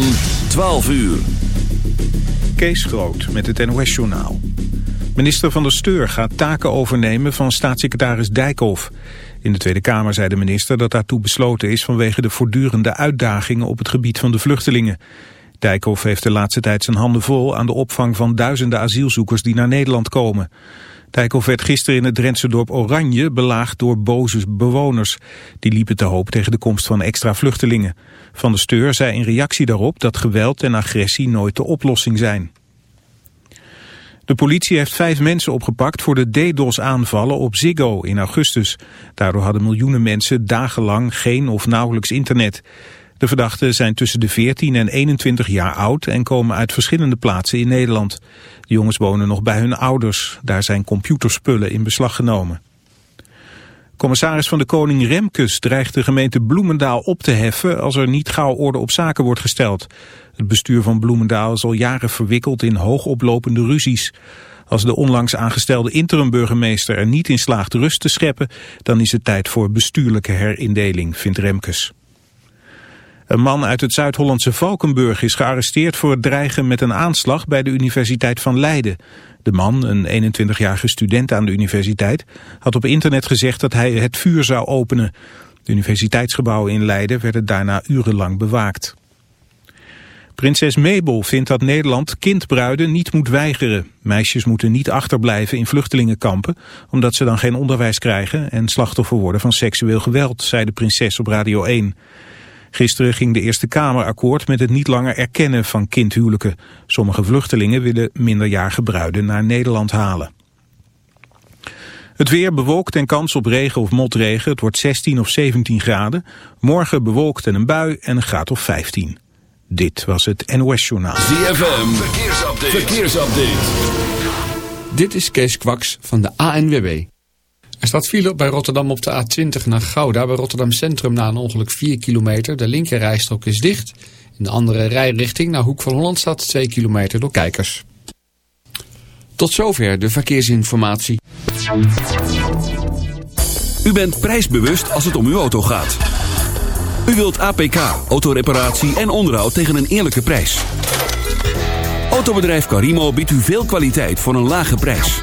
van 12 uur. Kees Groot met het NOS-journaal. Minister van der Steur gaat taken overnemen van staatssecretaris Dijkhoff. In de Tweede Kamer zei de minister dat daartoe besloten is... vanwege de voortdurende uitdagingen op het gebied van de vluchtelingen. Dijkhoff heeft de laatste tijd zijn handen vol... aan de opvang van duizenden asielzoekers die naar Nederland komen. Dijkhoff werd gisteren in het Drentse dorp Oranje belaagd door boze bewoners. Die liepen te hoop tegen de komst van extra vluchtelingen. Van der Steur zei in reactie daarop dat geweld en agressie nooit de oplossing zijn. De politie heeft vijf mensen opgepakt voor de DDoS-aanvallen op Ziggo in augustus. Daardoor hadden miljoenen mensen dagenlang geen of nauwelijks internet. De verdachten zijn tussen de 14 en 21 jaar oud en komen uit verschillende plaatsen in Nederland. De jongens wonen nog bij hun ouders. Daar zijn computerspullen in beslag genomen. Commissaris van de Koning Remkes dreigt de gemeente Bloemendaal op te heffen als er niet gauw orde op zaken wordt gesteld. Het bestuur van Bloemendaal is al jaren verwikkeld in hoogoplopende ruzies. Als de onlangs aangestelde interimburgemeester er niet in slaagt rust te scheppen, dan is het tijd voor bestuurlijke herindeling, vindt Remkes. Een man uit het Zuid-Hollandse Valkenburg is gearresteerd voor het dreigen met een aanslag bij de Universiteit van Leiden. De man, een 21-jarige student aan de universiteit, had op internet gezegd dat hij het vuur zou openen. De universiteitsgebouwen in Leiden werden daarna urenlang bewaakt. Prinses Mabel vindt dat Nederland kindbruiden niet moet weigeren. Meisjes moeten niet achterblijven in vluchtelingenkampen, omdat ze dan geen onderwijs krijgen en slachtoffer worden van seksueel geweld, zei de prinses op Radio 1. Gisteren ging de Eerste Kamer akkoord met het niet langer erkennen van kindhuwelijken. Sommige vluchtelingen willen minderjarige bruiden naar Nederland halen. Het weer bewolkt en kans op regen of motregen. Het wordt 16 of 17 graden. Morgen bewolkt en een bui en een graad of 15. Dit was het NOS Journaal. ZFM, verkeersupdate. verkeersupdate. Dit is Kees Kwaks van de ANWB. Er staat file bij Rotterdam op de A20 naar Gouda. Bij Rotterdam Centrum na een ongeluk 4 kilometer. De linkerrijstrook is dicht. In de andere rijrichting naar Hoek van Holland staat 2 kilometer door kijkers. Tot zover de verkeersinformatie. U bent prijsbewust als het om uw auto gaat. U wilt APK, autoreparatie en onderhoud tegen een eerlijke prijs. Autobedrijf Carimo biedt u veel kwaliteit voor een lage prijs.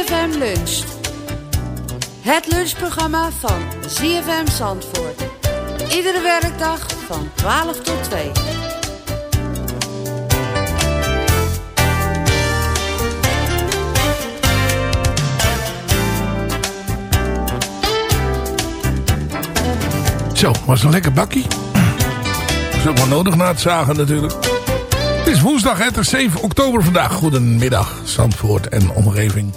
ZFM Lunch. Het lunchprogramma van ZFM Zandvoort. Iedere werkdag van 12 tot 2. Zo, was een lekker bakkie. Is ook wel nodig na het zagen natuurlijk. is woensdag? Het is 7 oktober vandaag. Goedemiddag, Zandvoort en omgeving.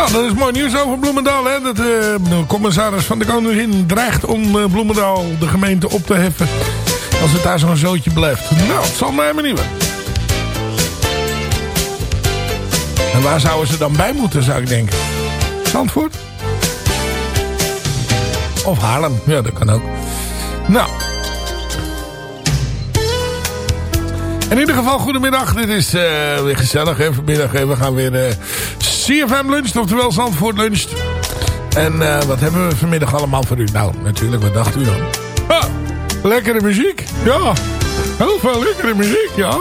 Nou, dat is mooi nieuws over Bloemendaal. Hè? Dat, eh, de commissaris van de Koningin dreigt om eh, Bloemendaal de gemeente op te heffen. Als het daar zo'n zootje blijft. Nou, het zal mij maar niet. En waar zouden ze dan bij moeten, zou ik denken? Zandvoort? Of Haarlem. Ja, dat kan ook. Nou. In ieder geval, goedemiddag. Dit is eh, weer gezellig hè, vanmiddag. hè. We gaan weer CFM lunch, oftewel Zandvoort lunch. En eh, wat hebben we vanmiddag allemaal voor u? Nou, natuurlijk, wat dacht u dan? Lekkere muziek. Ja, heel veel lekkere muziek, ja.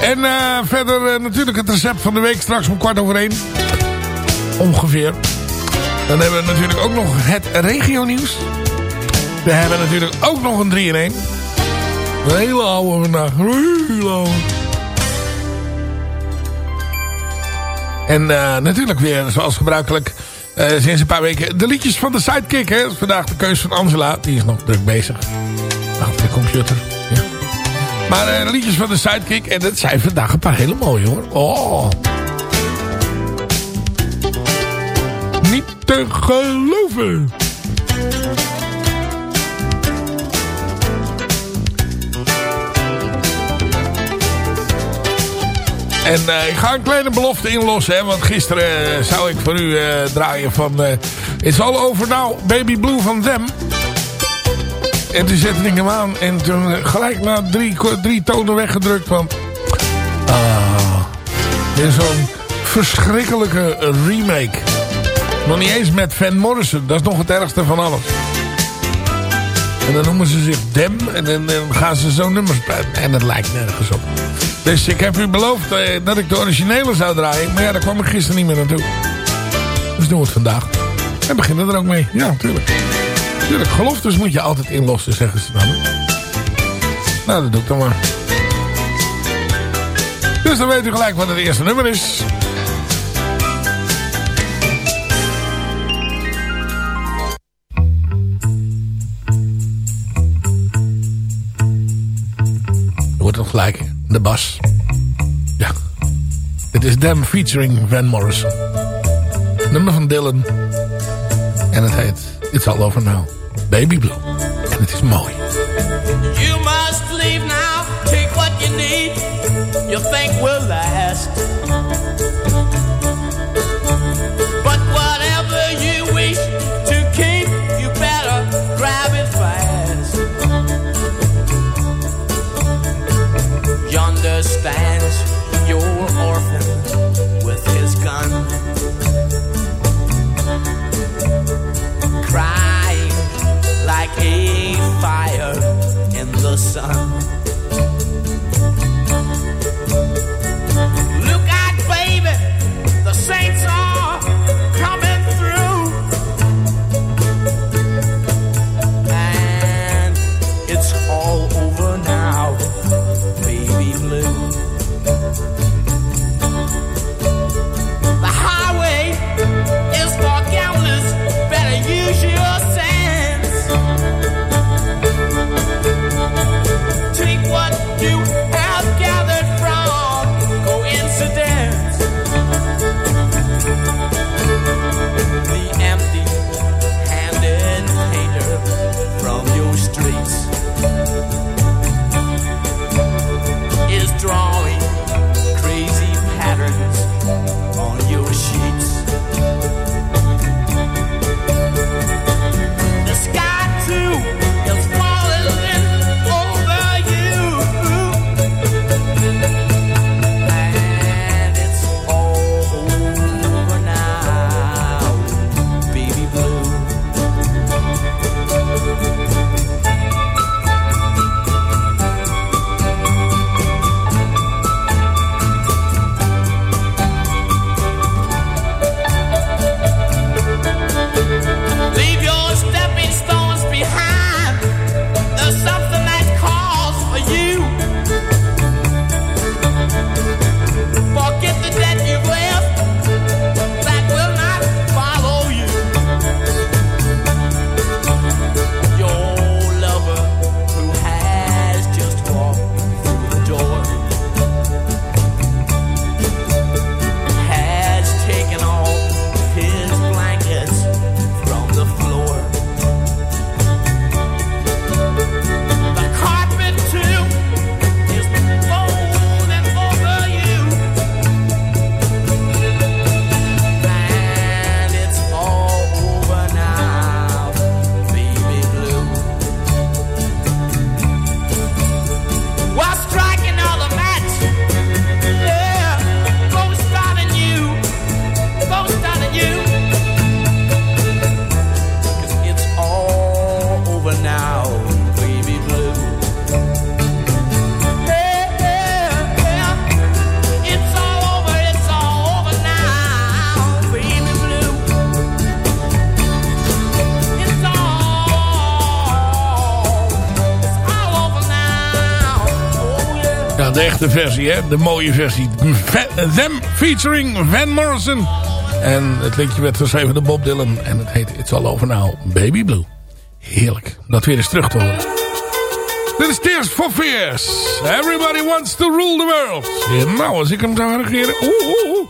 En eh, verder eh, natuurlijk het recept van de week straks om kwart over één. Ongeveer. Dan hebben we natuurlijk ook nog het regionieuws. We hebben natuurlijk ook nog een 3 in 1. Een hele oude vandaag. Een hele oude. En eh, natuurlijk weer, zoals gebruikelijk, eh, sinds een paar weken, de liedjes van de Sidekick. Hè? Vandaag de keus van Angela. Die is nog druk bezig. Achter de computer. Ja. Maar eh, de liedjes van de Sidekick. En dat zijn vandaag een paar hele mooie hoor. Oh. Niet te geloven. En eh, ik ga een kleine belofte inlossen. Hè, want gisteren eh, zou ik voor u eh, draaien van... It's all over now, Baby Blue van Them. En toen zette ik hem aan. En toen gelijk na drie, drie tonen weggedrukt. Want... Ah, dit is zo'n verschrikkelijke remake. Nog niet eens met Van Morrison. Dat is nog het ergste van alles. En dan noemen ze zich Dem. En dan, dan gaan ze zo'n nummers. En dat lijkt nergens op. Dus ik heb u beloofd eh, dat ik de originele zou draaien. Maar ja, daar kwam ik gisteren niet meer naartoe. Dus doen we het vandaag. En beginnen er ook mee. Ja, natuurlijk. Tuurlijk, geloftes moet je altijd inlossen, zeggen ze dan. Nou, dat doe ik dan maar. Dus dan weet u gelijk wat het eerste nummer is. Wordt nog gelijk? De bas. Ja. Dit is Them featuring Van Morrison. Nummer van Dylan. En het heet It's All Over Now. Baby Blue. En het is mooi. You must leave now. Take what you need. You think will sun. Ja, de echte versie, hè. De mooie versie. Them featuring Van Morrison. En het liedje werd geschreven door Bob Dylan. En het heet It's All Over Now, Baby Blue. Heerlijk. Dat weer eens terug te horen. Dit is Tears for Fears. Everybody wants to rule the world. Ja, nou, als ik hem zou regeren... Oeh, oeh, oeh.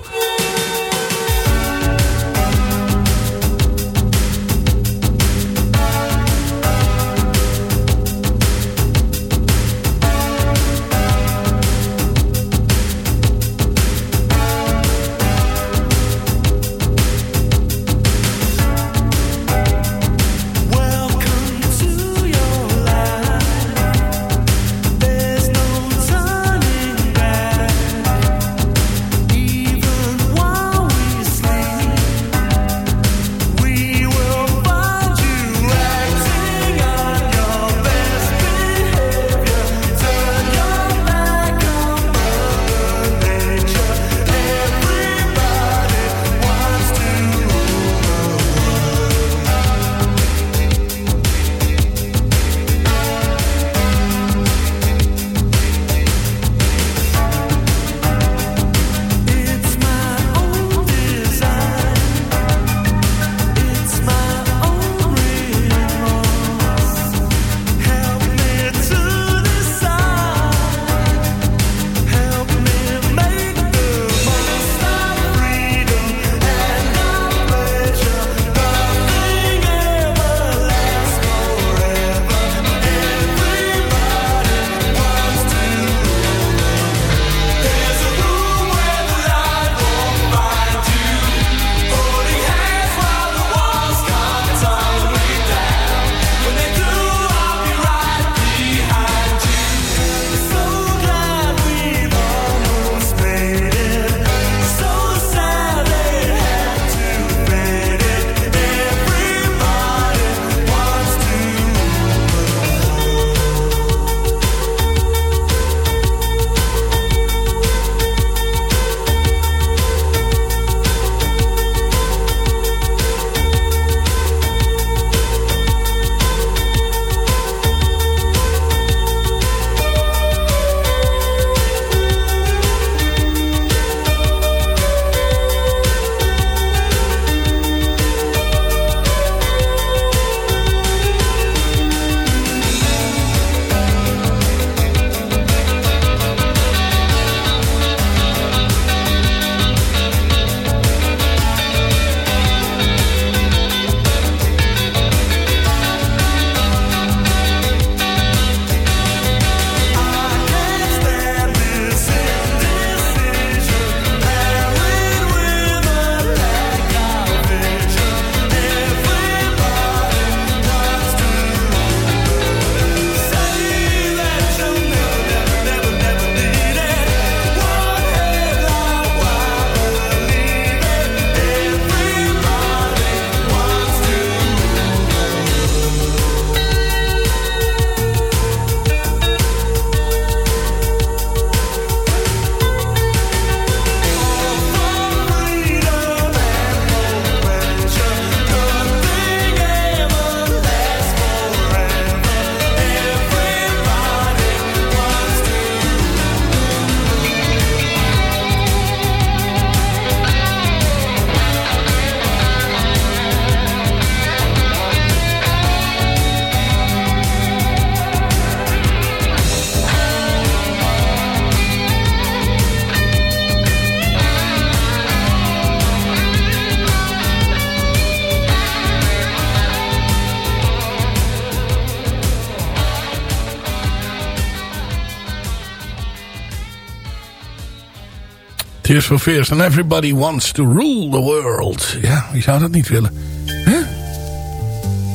Tears for Fears. And everybody wants to rule the world. Ja, wie zou dat niet willen? Hè?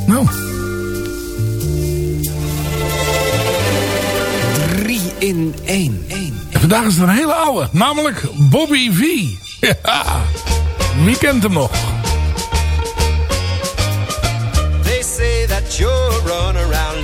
Nou, 3 in 1. en vandaag is er een hele oude. Namelijk Bobby V. Ja, wie kent hem nog? They say that you're a runaround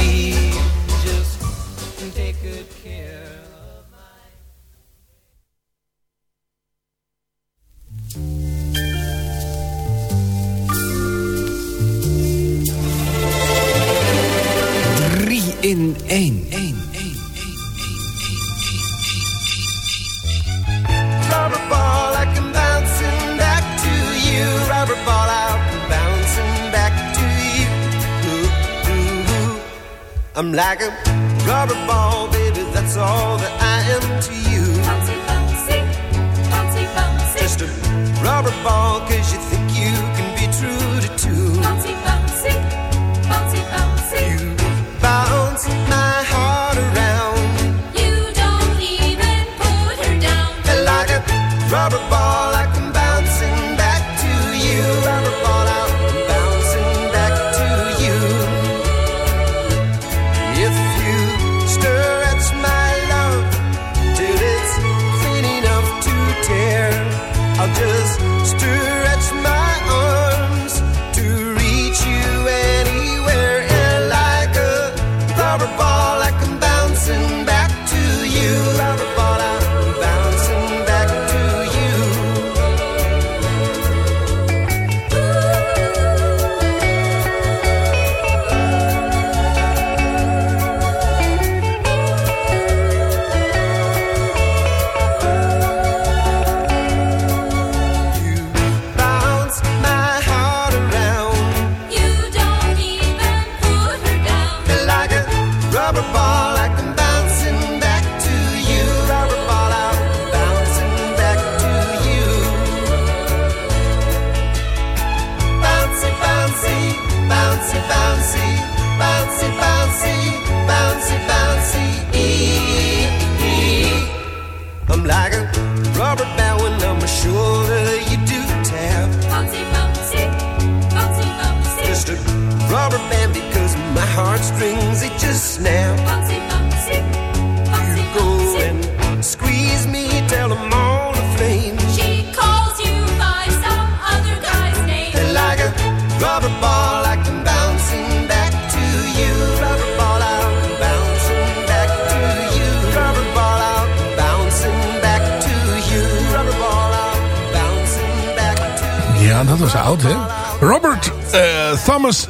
Like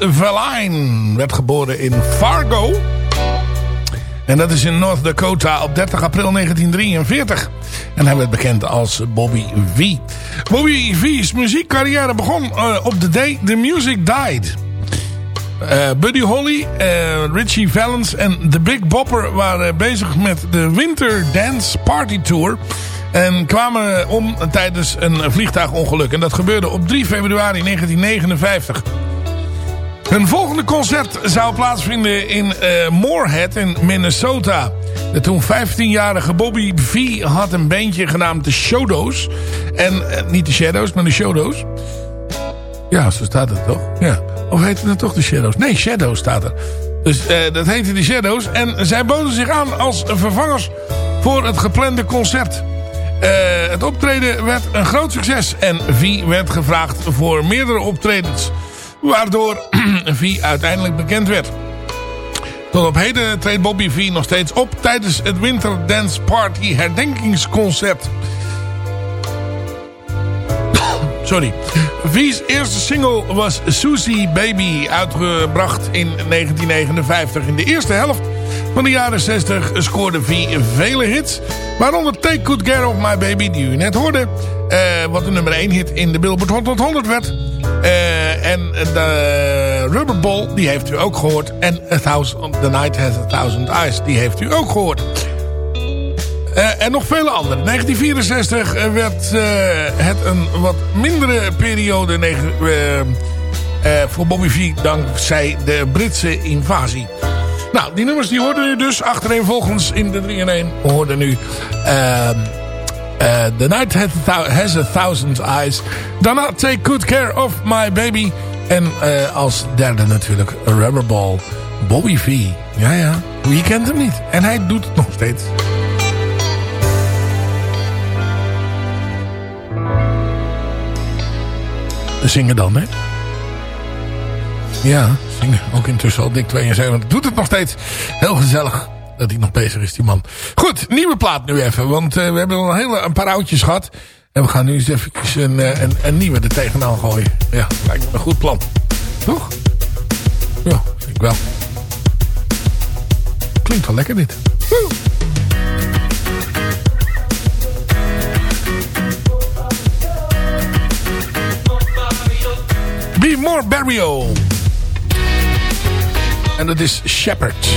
Verlaine werd geboren in Fargo. En dat is in North Dakota op 30 april 1943. En hij werd bekend als Bobby V. Bobby V's muziekcarrière begon eh, op the day the music died. Eh, Buddy Holly, eh, Richie Valens en The Big Bopper waren bezig met de Winter Dance Party Tour. En kwamen om tijdens een vliegtuigongeluk. En dat gebeurde op 3 februari 1959. Hun volgende concert zou plaatsvinden in eh, Moorhead in Minnesota. De toen 15-jarige Bobby V had een bandje genaamd de Shadows. En eh, niet de Shadows, maar de Shadows. Ja, zo staat het toch? Ja. Of heette het toch de Shadows? Nee, Shadows staat er. Dus eh, dat heette de Shadows. En zij boden zich aan als vervangers voor het geplande concert. Het optreden werd een groot succes. En V werd gevraagd voor meerdere optredens. Waardoor V uiteindelijk bekend werd. Tot op heden treedt Bobby V nog steeds op tijdens het Winter Dance Party herdenkingsconcert. Sorry. V's eerste single was Susie Baby, uitgebracht in 1959. In de eerste helft van de jaren 60 scoorde V vele hits. Waaronder Take Good Care of My Baby, die u net hoorde. eh, wat de nummer 1 hit in de Billboard Hot 100 werd. Eh, en de Rubber Ball, die heeft u ook gehoord. En A Thousand, The Night Has A Thousand Eyes, die heeft u ook gehoord. Eh, en nog vele andere. 1964 eh, werd eh, het een wat mindere periode eh, eh, voor Bobby V dankzij de Britse invasie. Nou, die nummers die hoorden u dus achtereenvolgens in de 3 in 1. We hoorden nu eh, The Night Has a, Thou- Has a Thousand Eyes. Daarna Take Good Care of My Baby. En eh, als derde natuurlijk Rubberball. Bobby V. Ja, ja. Wie kent hem niet? En hij doet het nog steeds. Zingen dan, hè? Ja, zingen. Ook intussen al dik 72. Doet het nog steeds. Heel gezellig dat hij nog bezig is, die man. Goed, nieuwe plaat nu even. Want eh, we hebben al een, hele, een paar oudjes gehad. En we gaan nu eens even een, eh, een, nieuwe er tegenaan gooien. Ja, lijkt me een goed plan. Toch? Ja, vind ik wel. Klinkt wel lekker dit. Woe! Be More Burial. En dat is Shepherd.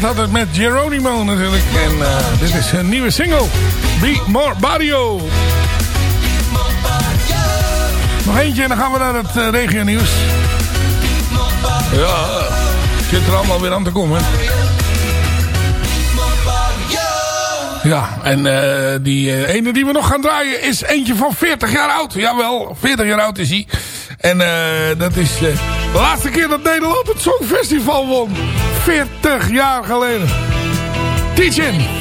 Hit had het met Geronimo natuurlijk. En eh, dit is een nieuwe single. Be More Barrio. Nog eentje en dan gaan we naar het uh, regio nieuws. Ja, zit er allemaal weer aan te komen. Ja, en uh, die ene die we nog gaan draaien is eentje van 40 jaar oud. Jawel, 40 jaar oud is hij. En dat is de laatste keer dat Nederland het Songfestival won. 40 jaar geleden. Teaching.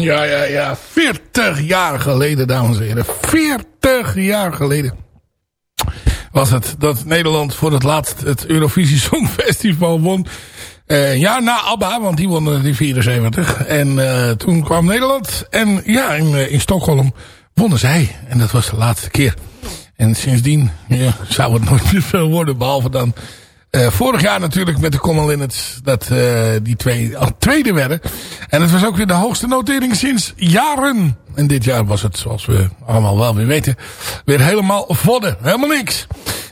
Ja, ja, ja. 40 jaar geleden, dames en heren. 40 jaar geleden was het dat Nederland voor het laatst het Eurovisie Songfestival won. Uh, ja, na ABBA, want die won die 74. En uh, toen kwam Nederland. En ja, in, uh, in Stockholm wonnen zij. En dat was de laatste keer. En sindsdien ja, zou het nooit meer veel worden. Behalve dan uh, vorig jaar natuurlijk met de Common Linnets. Dat uh, die twee al tweede werden. En het was ook weer de hoogste notering sinds jaren. En dit jaar was het, zoals we allemaal wel weer weten, weer helemaal vodden. Helemaal niks.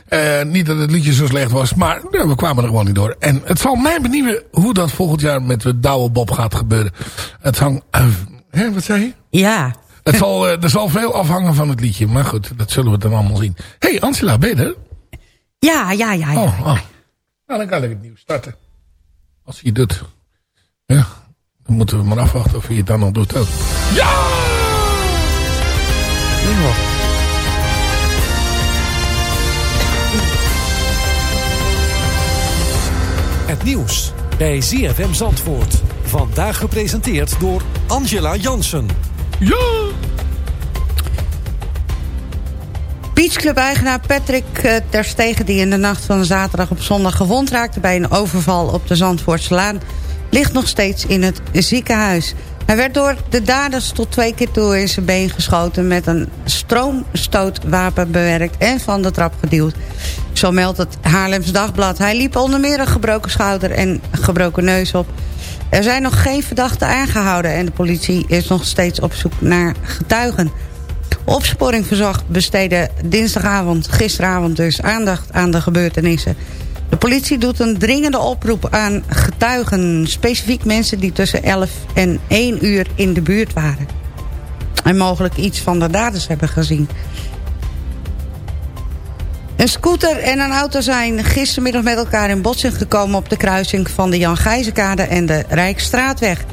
Uh, niet dat het liedje zo slecht was, maar we kwamen er gewoon niet door. En het zal mij benieuwen hoe dat volgend jaar met de Douwe Bob gaat gebeuren. Het hangt... hè, wat zei je? Ja. Het zal, er zal veel afhangen van het liedje. Maar goed, dat zullen we dan allemaal zien. Hé, hey, Angela, ben je er? Ja, ja, ja. ja. Oh, oh. Nou, dan kan ik het nieuws starten. Als hij doet. Ja, dan moeten we maar afwachten of hij het dan nog doet ook. Ja! Het nieuws bij ZFM Zandvoort. Vandaag gepresenteerd door Angela Jansen. Ja! Beachclub-eigenaar Patrick uh, Terstegen... die in de nacht van zaterdag op zondag gewond raakte... bij een overval op de Zandvoortslaan... ligt nog steeds in het ziekenhuis. Hij werd door de daders tot twee keer toe in zijn been geschoten... met een stroomstootwapen bewerkt en van de trap geduwd. Zo meldt het Haarlems Dagblad. Hij liep onder meer een gebroken schouder en gebroken neus op. Er zijn nog geen verdachten aangehouden... en de politie is nog steeds op zoek naar getuigen... Opsporing Verzocht besteedde dinsdagavond, gisteravond dus, aandacht aan de gebeurtenissen. De politie doet een dringende oproep aan getuigen, specifiek mensen die tussen 11 en 1 uur in de buurt waren. En mogelijk iets van de daders hebben gezien. Een scooter en een auto zijn gistermiddag met elkaar in botsing gekomen... op de kruising van de Jan Gijzenkade en de Rijksstraatweg.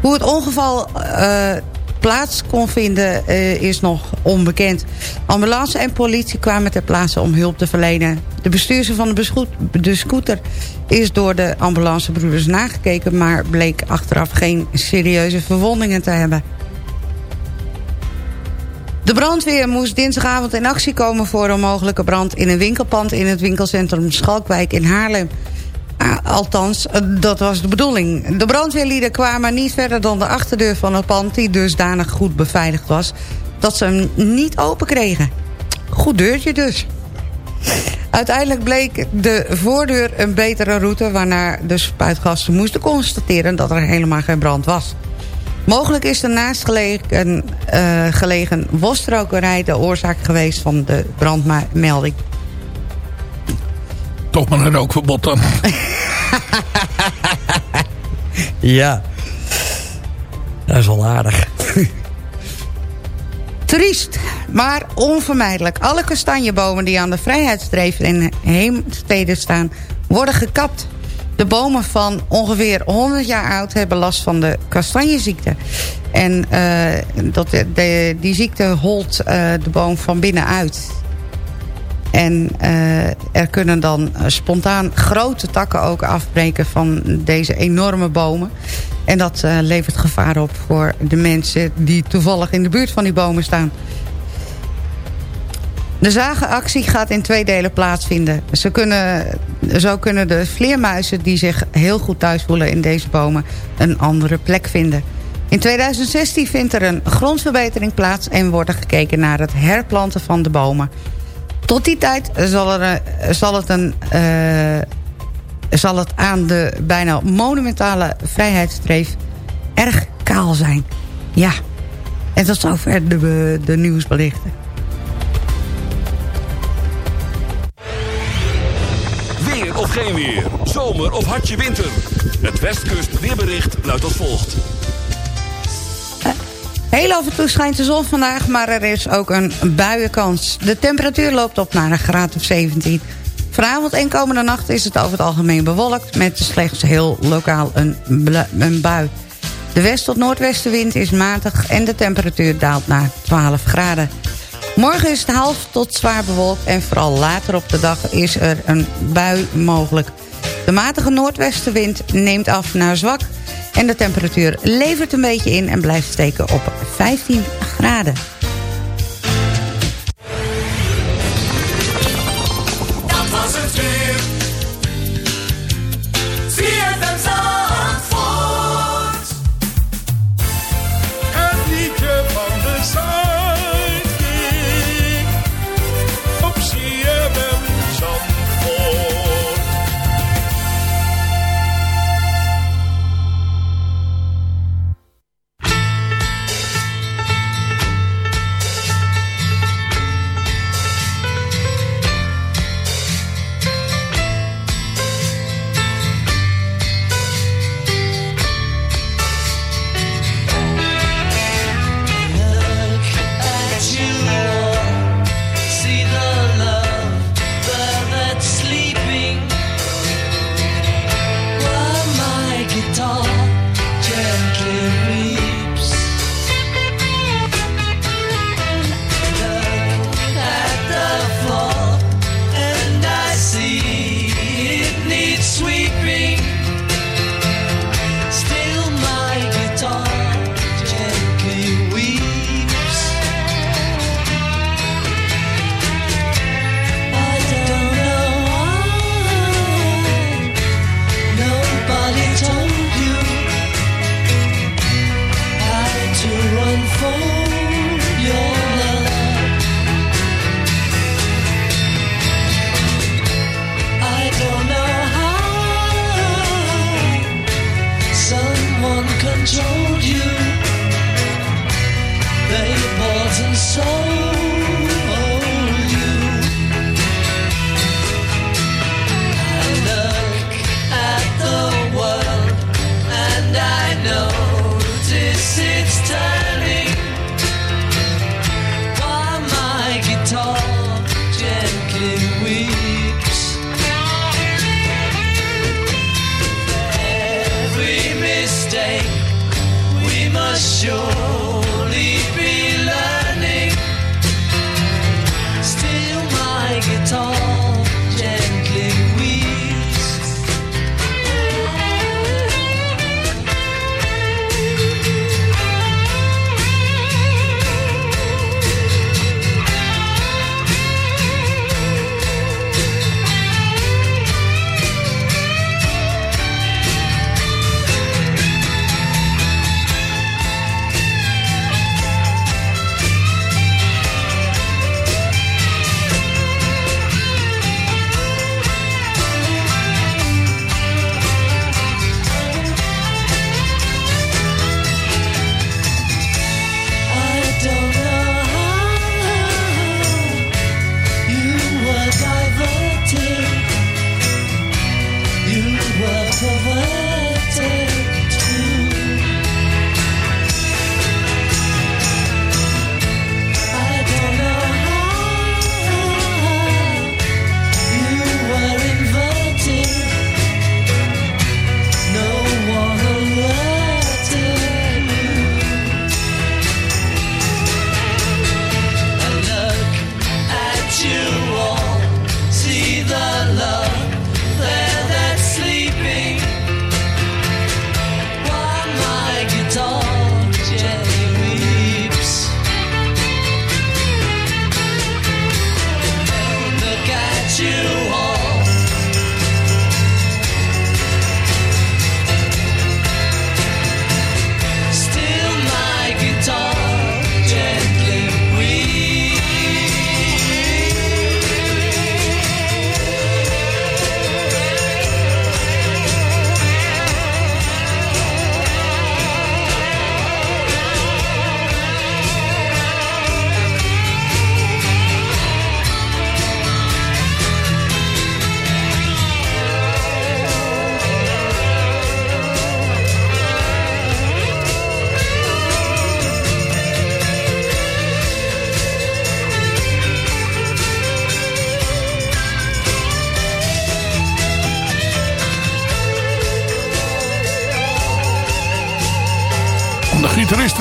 Hoe het ongeval eh, plaats kon vinden eh, is nog onbekend. Ambulance en politie kwamen ter plaatse om hulp te verlenen. De bestuurder van de, de scooter is door de ambulancebroeders nagekeken... maar bleek achteraf geen serieuze verwondingen te hebben. De brandweer moest dinsdagavond in actie komen voor een mogelijke brand in een winkelpand in het winkelcentrum Schalkwijk in Haarlem. Ah, althans, eh, dat was de bedoeling. De brandweerlieden kwamen niet verder dan de achterdeur van het pand... die dusdanig goed beveiligd was dat ze hem niet open kregen. Goed deurtje dus. Uiteindelijk bleek de voordeur een betere route... waarna de spuitgasten moesten constateren dat er helemaal geen brand was. Mogelijk is de naastgelegen eh, gelegen wastrokerij de oorzaak geweest van de brandmelding. Toch maar een rookverbod dan. Ja. Dat is wel aardig. Triest, maar onvermijdelijk. Alle kastanjebomen die aan de Vrijheidsdreven in Heemstede staan... worden gekapt. De bomen van ongeveer 100 jaar oud hebben last van de kastanjeziekte. En eh, dat, de, die ziekte holt eh, de boom van binnenuit. En eh, er kunnen dan eh, spontaan grote takken ook afbreken van deze enorme bomen. En dat eh, levert gevaar op voor de mensen die toevallig in de buurt van die bomen staan. De zagenactie gaat in twee delen plaatsvinden. Ze kunnen, zo kunnen de vleermuizen die zich heel goed thuis voelen in deze bomen... een andere plek vinden. In 2016 vindt er een grondverbetering plaats... en wordt er gekeken naar het herplanten van de bomen. Tot die tijd zal, er, eh, zal, het, een, eh, zal het aan de bijna monumentale vrijheidsstreef erg kaal zijn. Ja, en tot zover de, de nieuwsberichten. Weer of geen weer. Zomer of hartje winter. Het Westkust weerbericht luidt als volgt. Heel af en toe schijnt de zon vandaag, maar er is ook een buienkans. De temperatuur loopt op naar een graad of 17. Vanavond en komende nacht is het over het algemeen bewolkt... met slechts heel lokaal een, een bui. De west- tot noordwestenwind is matig en de temperatuur daalt naar 12 graden. Morgen is het half tot zwaar bewolkt en vooral later op de dag is er een bui mogelijk. De matige noordwestenwind neemt af naar zwak en de temperatuur levert een beetje in en blijft steken op 15 graden.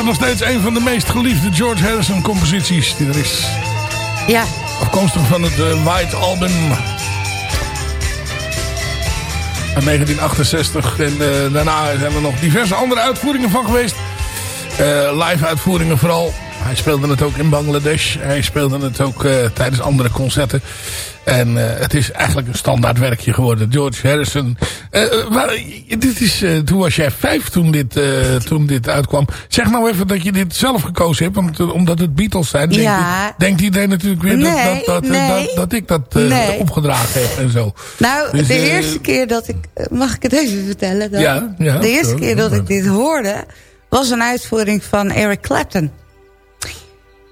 Nog steeds een van de meest geliefde George Harrison composities die er is. Ja, Afkomstig van het eh, White Album. Uit 1968. En eh, daarna zijn er nog diverse andere uitvoeringen van geweest. Eh, live uitvoeringen vooral. Hij speelde het ook in Bangladesh. Hij speelde het ook tijdens andere concerten. En het is eigenlijk een standaard werkje geworden. George Harrison. Eh, eh, waar- dit is, eh, toen was jij vijf toen dit, toen dit uitkwam. Zeg nou even dat je dit zelf gekozen hebt. Want, omdat het Beatles zijn. Denkt, Ja. denkt iedereen natuurlijk weer dat, Nee, dat, dat, nee. dat, dat ik dat Nee. opgedragen heb en zo. nou, Dus, de eerste keer dat ik... Mag ik het even vertellen dan? Ja, ja, de eerste zo. keer dat ik dit hoorde... was een uitvoering van Eric Clapton.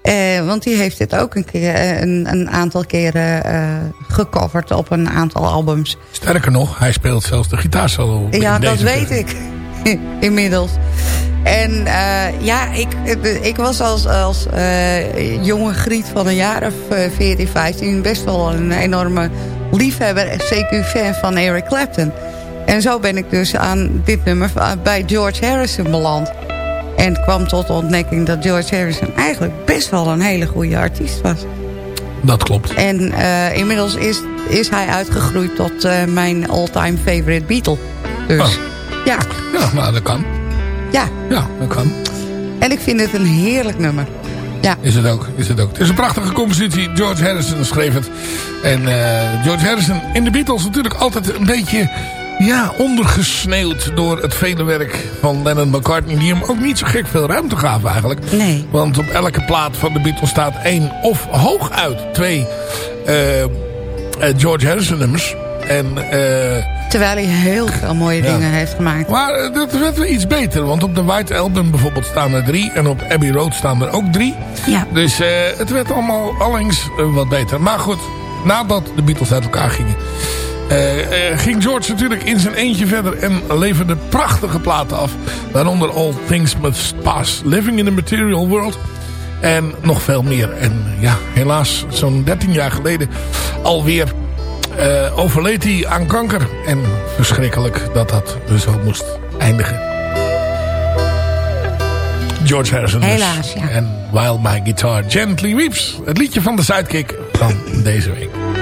Eh, want die heeft dit ook een, keer, eh, een, een aantal keren eh, gecoverd op een aantal albums. Sterker nog, hij speelt zelfs de gitaarsolo. Ja, dat weet ik. Inmiddels. En ja, ik, ik was als, als jonge griet van een jaar of eh, 14, 15... best wel een enorme liefhebber en CQ-fan van Eric Clapton. En zo ben ik dus aan dit nummer bij George Harrison beland. En kwam tot de ontdekking dat George Harrison eigenlijk best wel een hele goede artiest was. Dat klopt. En eh, inmiddels is, is hij uitgegroeid tot eh, mijn all-time favorite Beatle. Dus Oh. ja, Ja, nou dat kan. ja. Ja, dat kan. En ik vind het een heerlijk nummer. Ja. Is het ook, is het ook. Het is een prachtige compositie. George Harrison schreef het. En eh, George Harrison in de Beatles natuurlijk altijd een beetje... Ja, ondergesneeuwd door het vele werk van Lennon McCartney... die hem ook niet zo gek veel ruimte gaven eigenlijk. Nee. Want op elke plaat van de Beatles staat één of hooguit twee eh, eh, George Harrison nummers. En... eh, Terwijl hij heel veel mooie Ja. dingen heeft gemaakt. maar dat werd wel iets beter. Want op de White Album bijvoorbeeld staan er drie. En op Abbey Road staan er ook drie. Ja. Dus het werd allemaal allengs wat beter. Maar goed, nadat de Beatles uit elkaar gingen... eh, eh, ging George natuurlijk in zijn eentje verder en leverde prachtige platen af. Waaronder All Things Must Pass, Living in a Material World. En nog veel meer. En ja, helaas, zo'n 13 jaar geleden alweer eh, overleed hij aan kanker. En verschrikkelijk dat dat zo moest eindigen. George Harrison dus. Helaas, ja. En While My Guitar Gently Weeps. Het liedje van de Sidekick van deze week.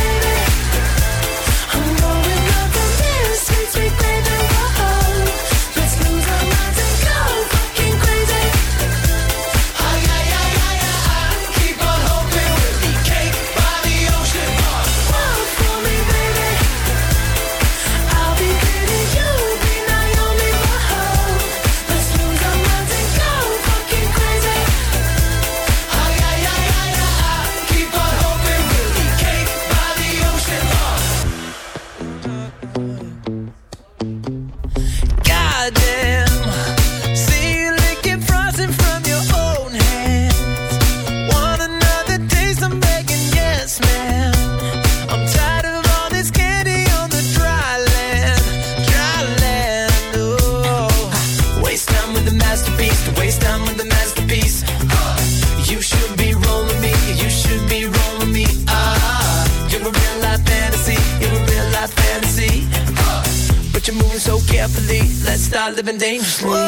have been.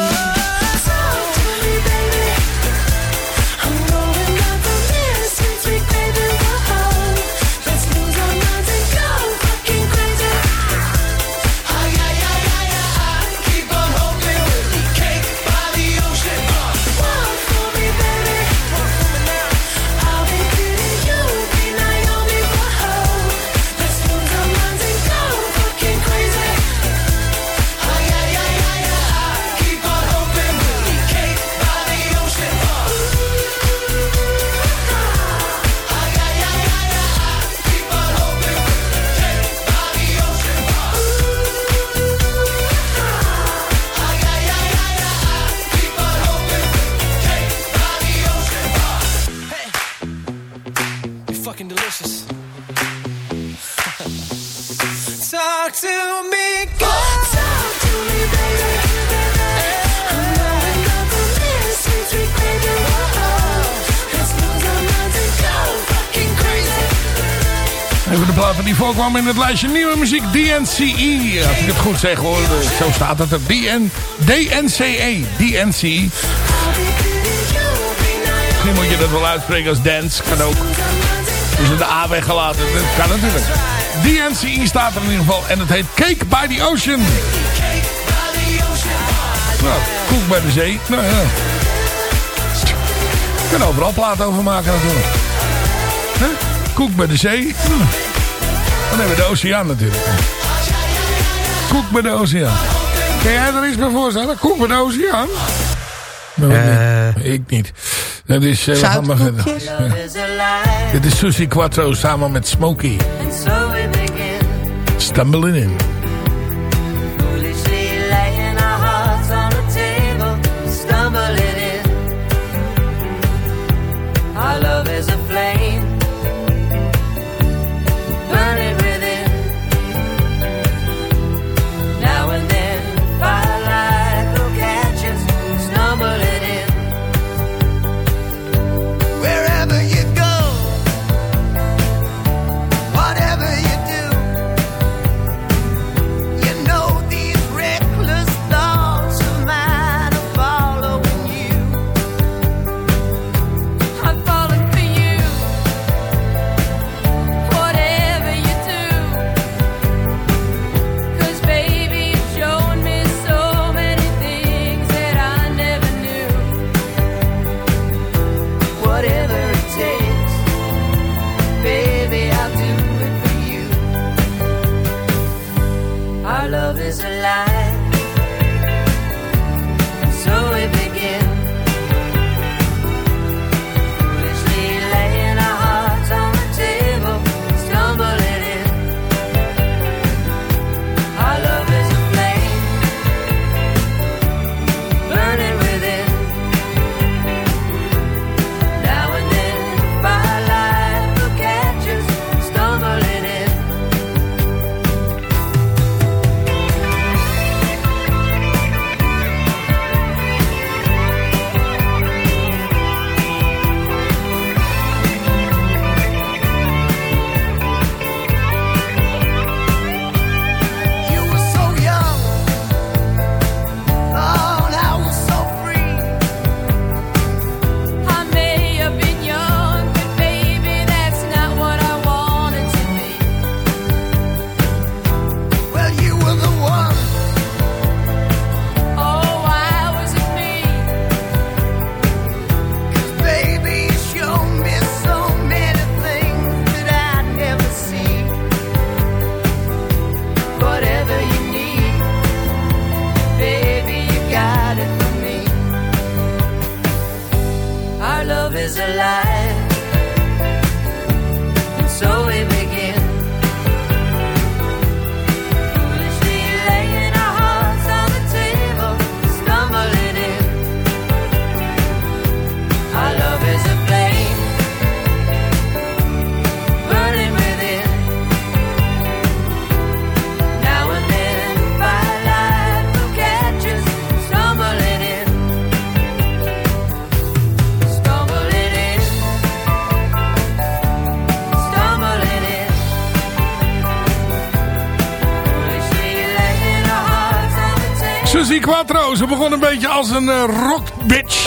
Kwam in het lijstje nieuwe muziek DNCE. Als ik het goed zeg hoor, zo staat het er. DNCE, DNCE. Misschien moet je dat wel uitspreken als dance, kan ook. Dus in de A weggelaten, dat kan natuurlijk. DNCE staat er in ieder geval en het heet Cake by the Ocean. Nou, koek bij de zee. Nou ja. Je overal platen over maken natuurlijk. Huh? Koek bij de zee. Dan hebben we de oceaan natuurlijk. Koek met de oceaan. Kun jij er iets bij voorstellen? Koek met de oceaan? Nou, eh. Nee, ik niet. Dat is eh, heel handig. Ja. Dit is Susie Quattro samen met Smokey. Stumbling in. Suzy Quattro. Ze begon een beetje als een eh, rock bitch.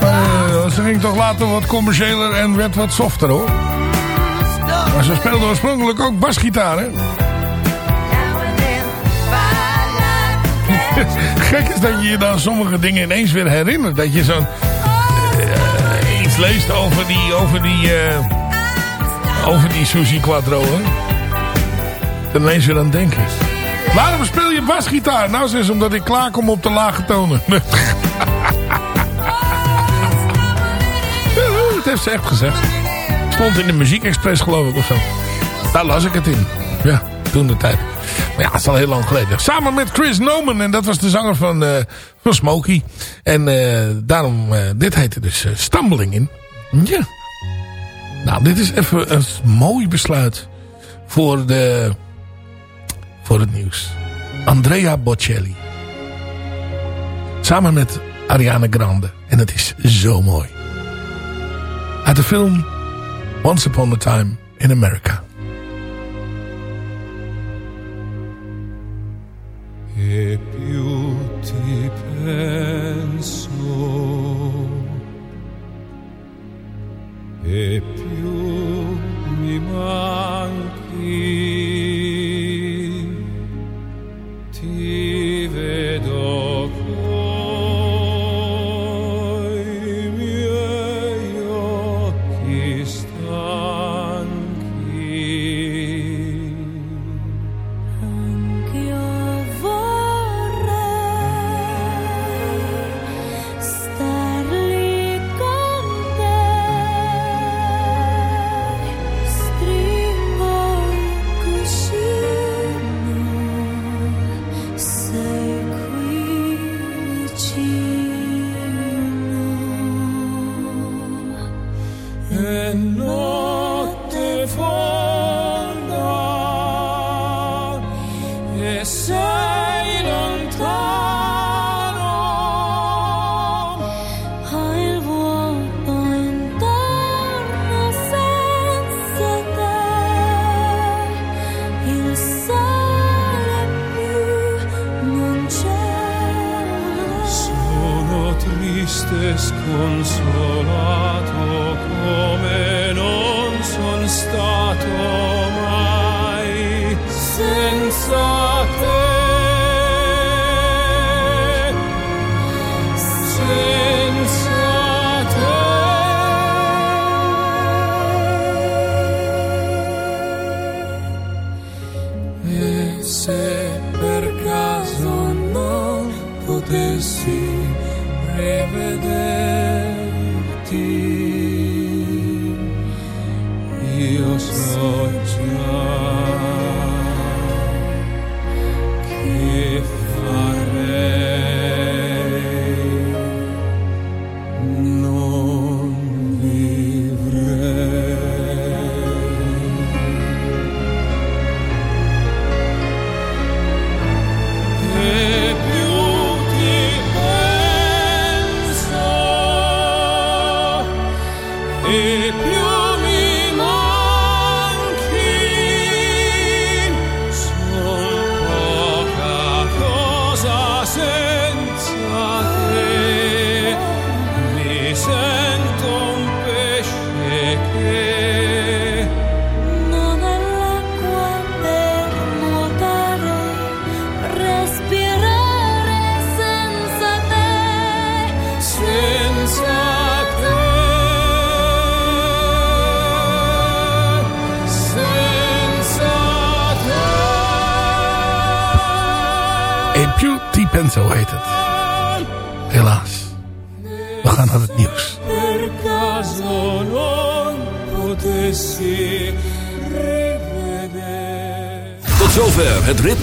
Eh, ze ging toch later wat commerciëler en werd wat softer hoor. Maar ze speelde oorspronkelijk ook basgitaar hè. Gek is dat je je dan sommige dingen ineens weer herinnert. Dat je zo'n eh, iets leest over die, over die, over die Suzy Quattro hè. Er ineens weer aan denken. Waarom speel je basgitaar? Nou, ze is omdat ik klaar kom op de lage tonen. Dat heeft ze echt gezegd. Stond in de Muziekexpress geloof ik of zo. Daar las ik het in. Ja, toen de tijd. Maar ja, het is al heel lang geleden. Samen met Chris Noman. En dat was de zanger van, eh, van Smokey. En eh, daarom, eh, dit heette dus Stumbling in. Ja. Nou, dit is even een mooi besluit voor, de, voor het nieuws. Andrea Bocelli. Samen met Ariana Grande. En dat is zo mooi. Uit de film Once Upon a Time in America.